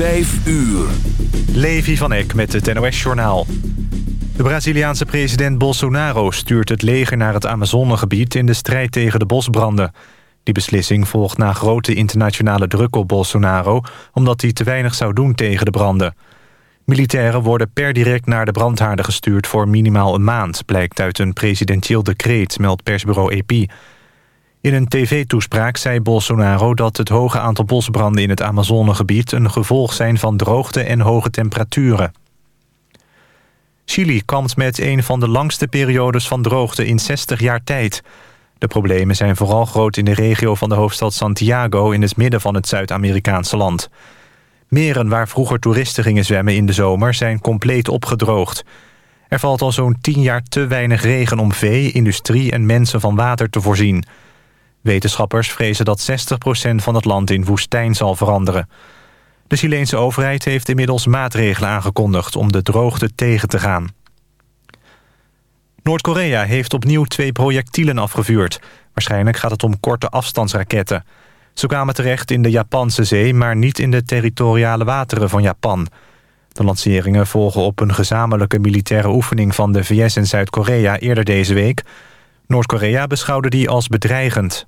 Vijf uur. Levi van Eck met het NOS-journaal. De Braziliaanse president Bolsonaro stuurt het leger naar het Amazonegebied... in de strijd tegen de bosbranden. Die beslissing volgt na grote internationale druk op Bolsonaro... omdat hij te weinig zou doen tegen de branden. Militairen worden per direct naar de brandhaarden gestuurd... voor minimaal een maand, blijkt uit een presidentieel decreet... meldt persbureau EP. In een tv-toespraak zei Bolsonaro dat het hoge aantal bosbranden in het Amazonegebied... een gevolg zijn van droogte en hoge temperaturen. Chili kampt met een van de langste periodes van droogte in 60 jaar tijd. De problemen zijn vooral groot in de regio van de hoofdstad Santiago... in het midden van het Zuid-Amerikaanse land. Meren waar vroeger toeristen gingen zwemmen in de zomer... zijn compleet opgedroogd. Er valt al zo'n 10 jaar te weinig regen om vee, industrie en mensen van water te voorzien... Wetenschappers vrezen dat 60% van het land in woestijn zal veranderen. De Chileense overheid heeft inmiddels maatregelen aangekondigd om de droogte tegen te gaan. Noord-Korea heeft opnieuw twee projectielen afgevuurd. Waarschijnlijk gaat het om korte afstandsraketten. Ze kwamen terecht in de Japanse zee, maar niet in de territoriale wateren van Japan. De lanceringen volgen op een gezamenlijke militaire oefening van de VS en Zuid-Korea eerder deze week. Noord-Korea beschouwde die als bedreigend.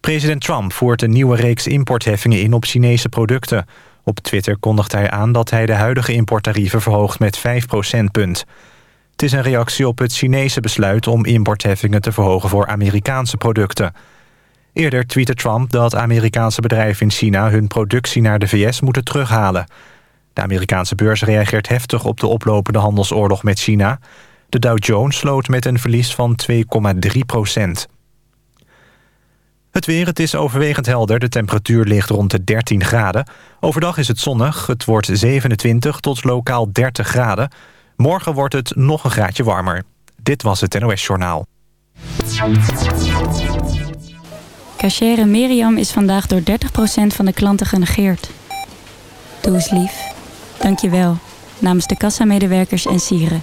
President Trump voert een nieuwe reeks importheffingen in op Chinese producten. Op Twitter kondigt hij aan dat hij de huidige importtarieven verhoogt met 5 procentpunt. Het is een reactie op het Chinese besluit om importheffingen te verhogen voor Amerikaanse producten. Eerder tweette Trump dat Amerikaanse bedrijven in China hun productie naar de VS moeten terughalen. De Amerikaanse beurs reageert heftig op de oplopende handelsoorlog met China. De Dow Jones sloot met een verlies van 2,3 procent. Het weer, het is overwegend helder. De temperatuur ligt rond de 13 graden. Overdag is het zonnig. Het wordt 27 tot lokaal 30 graden. Morgen wordt het nog een graadje warmer. Dit was het NOS Journaal. Cachere Miriam is vandaag door 30% van de klanten genegeerd. Doe eens lief. Dank je wel. Namens de kassamedewerkers en sieren.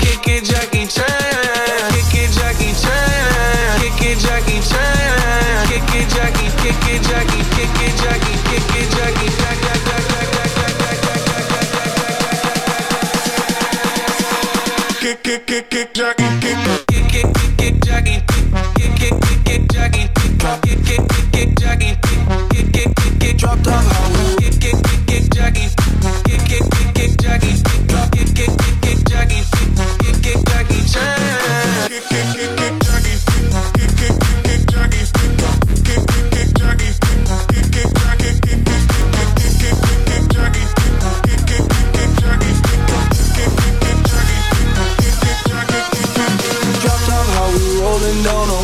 Kick, kick, kick, kick, Jackie,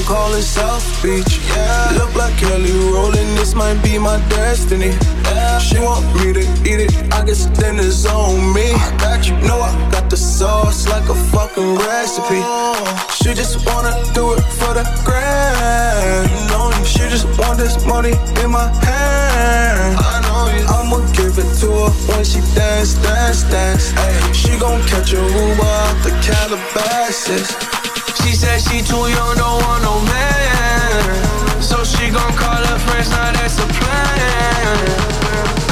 call it South Beach. Yeah. Look like Kelly rolling, this might be my destiny. Yeah. She want me to eat it, I guess then it's on me. I got you, know I got the sauce like a fucking recipe. Oh. She just wanna do it for the grand. You know. She just want this money in my hand. I know you. I'ma give it to her when she dance, dance, dance. Ay, she gon' catch a Uber out the Calabasas. She said she too young, don't want no man. So she gon' call her friends, now that's a plan.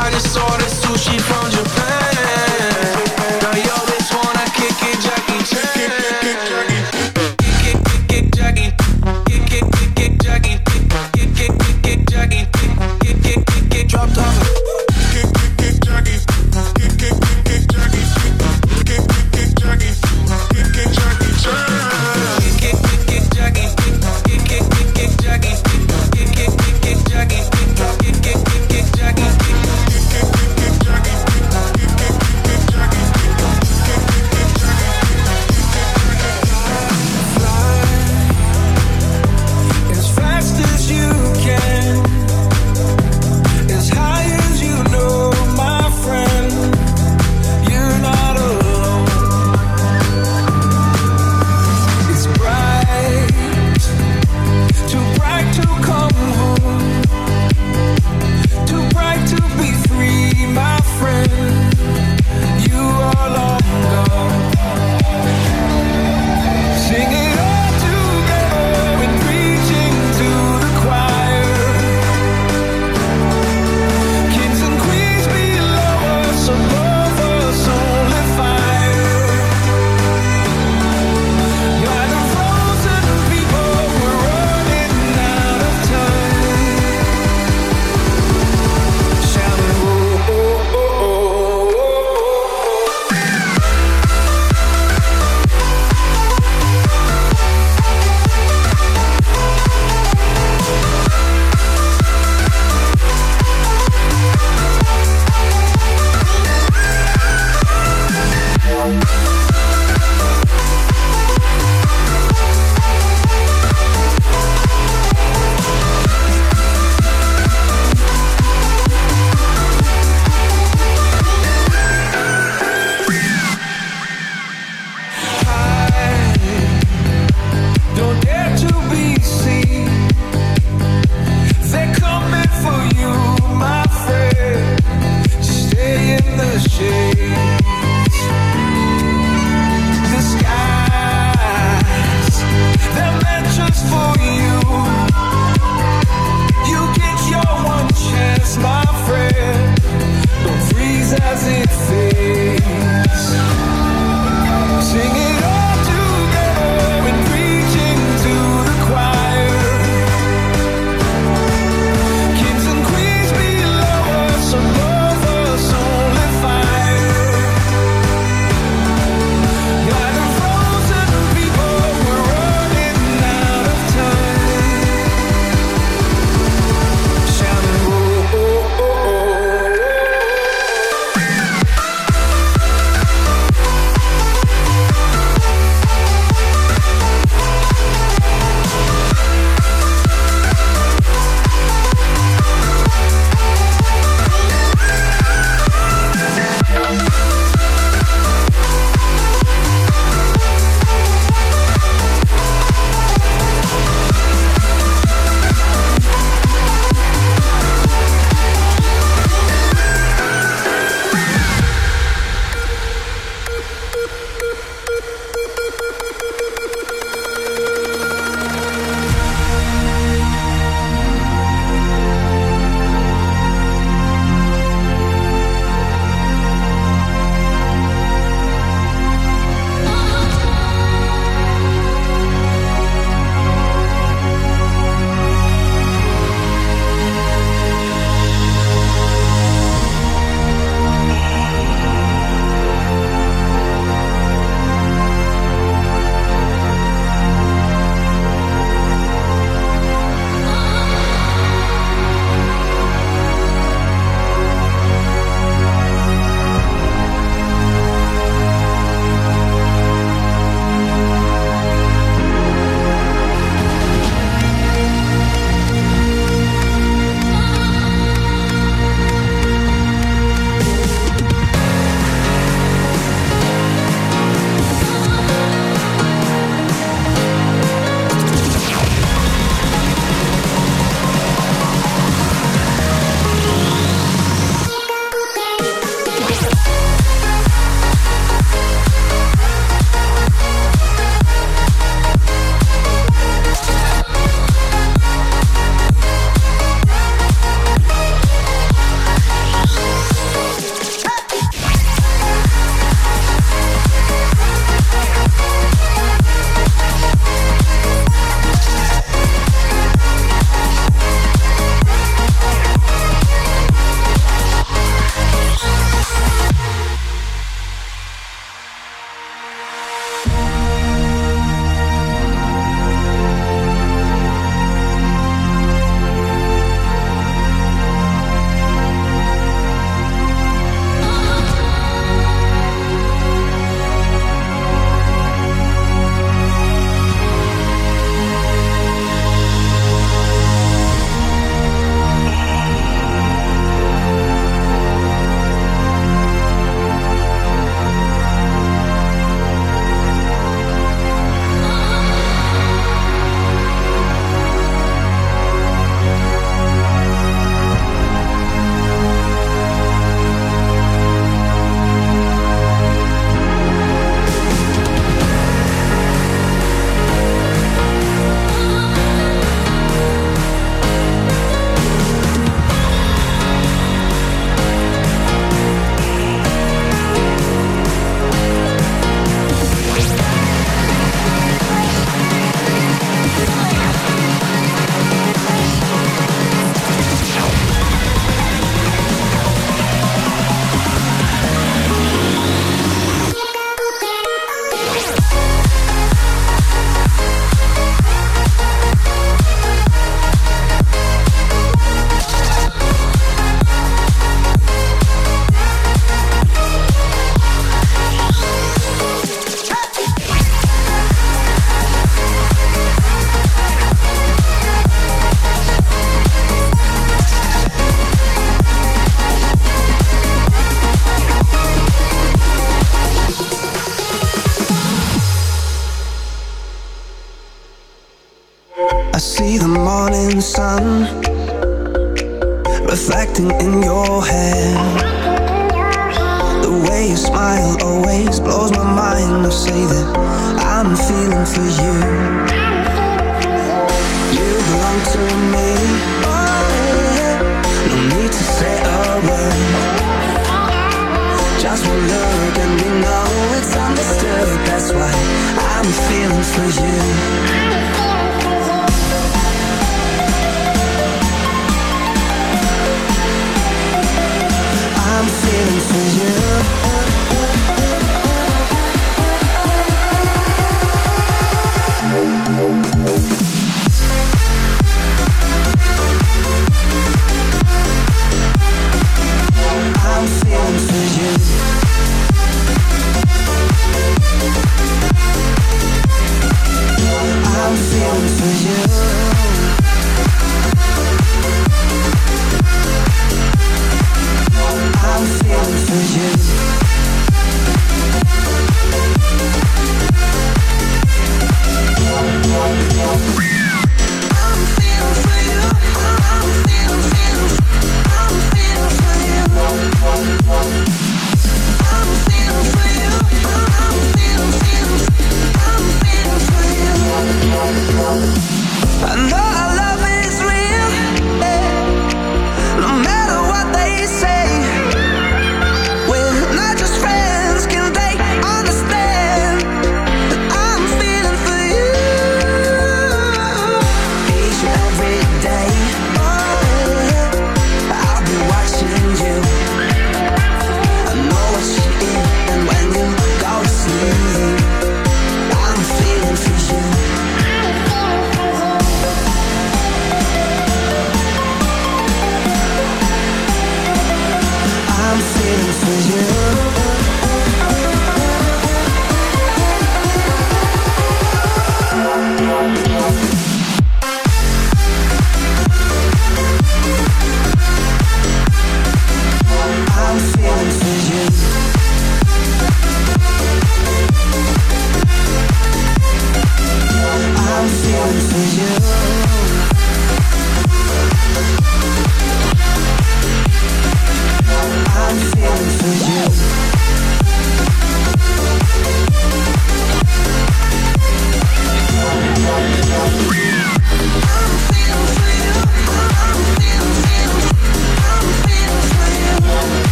I just ordered sushi from Japan.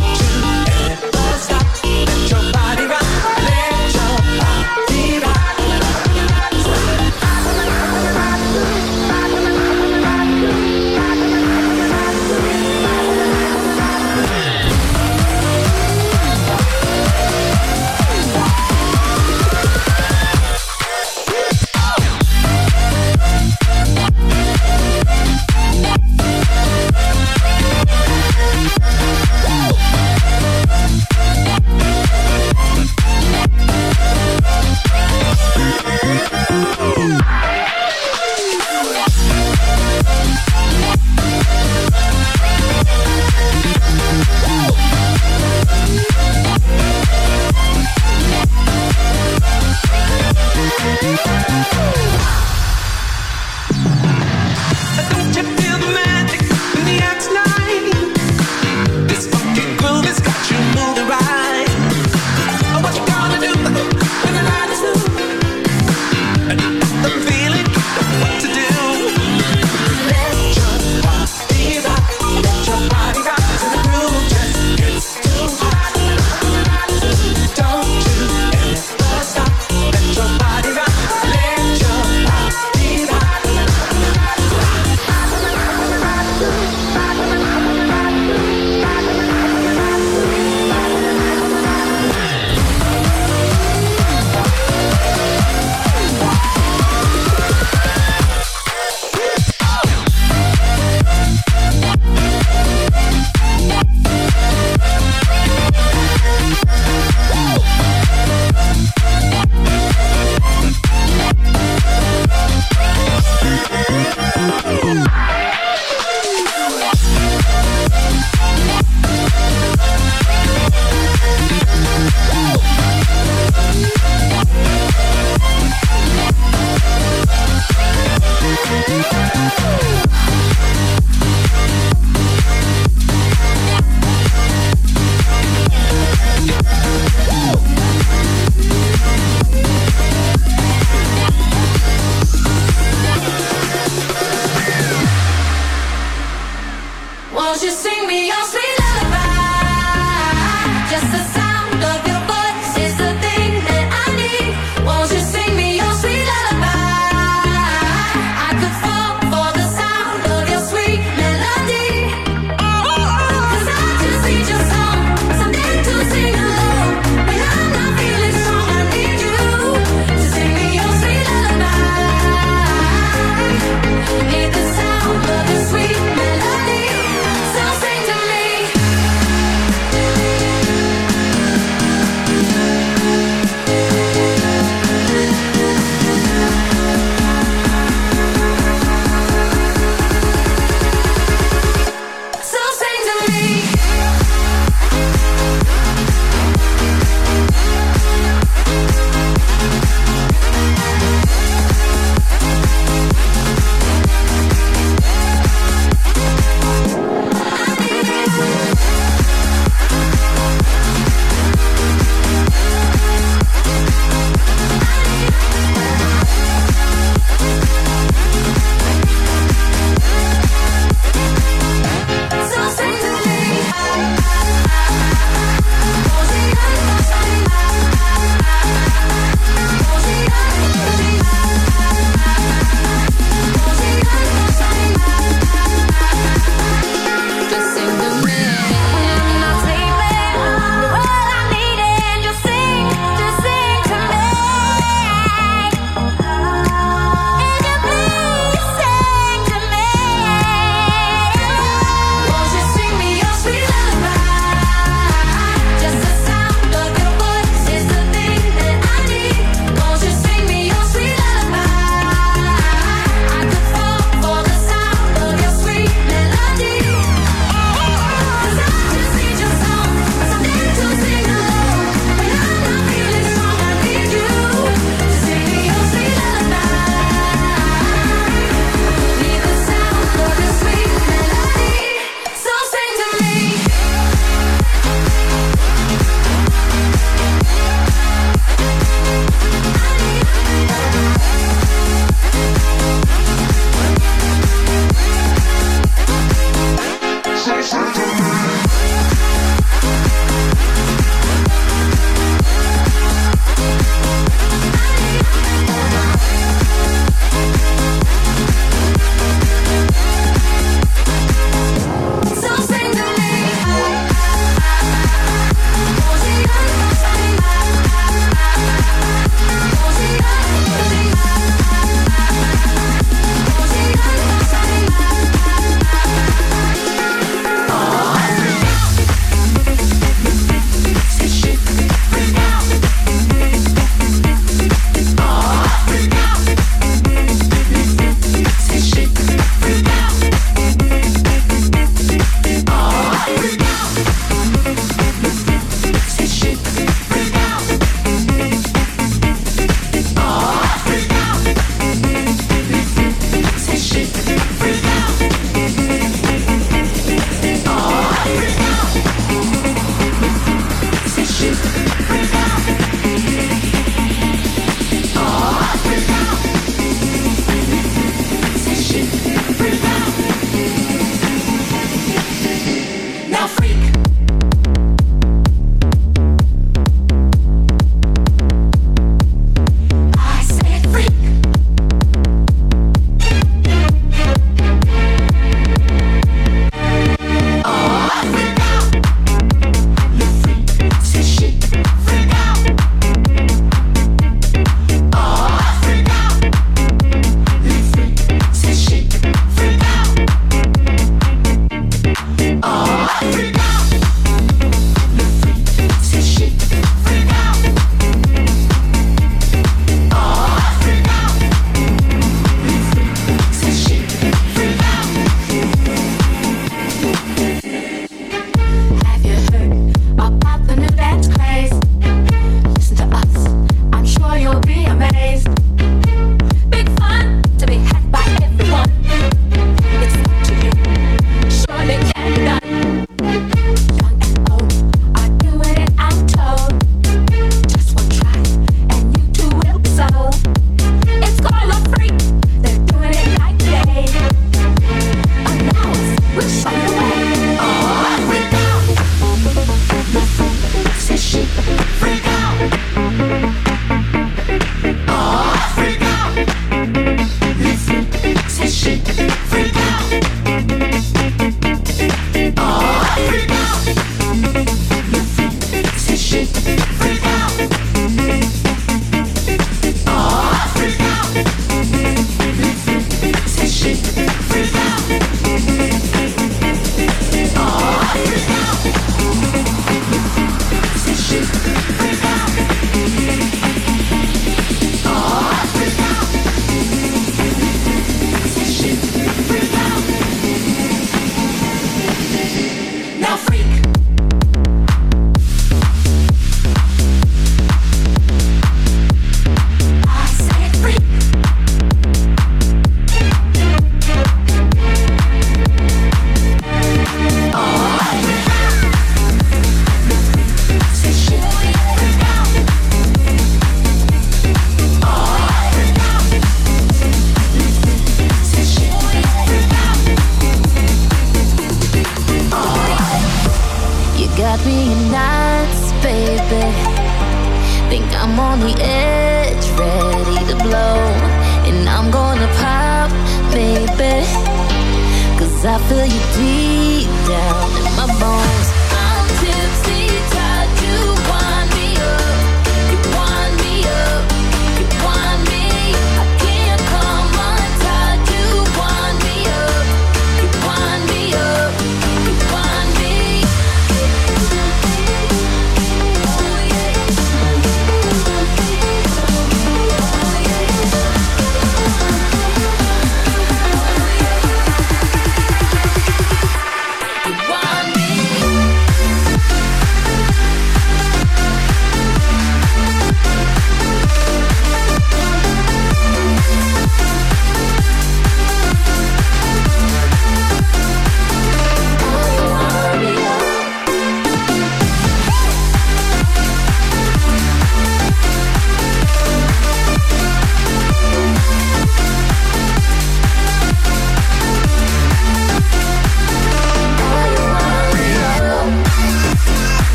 don't you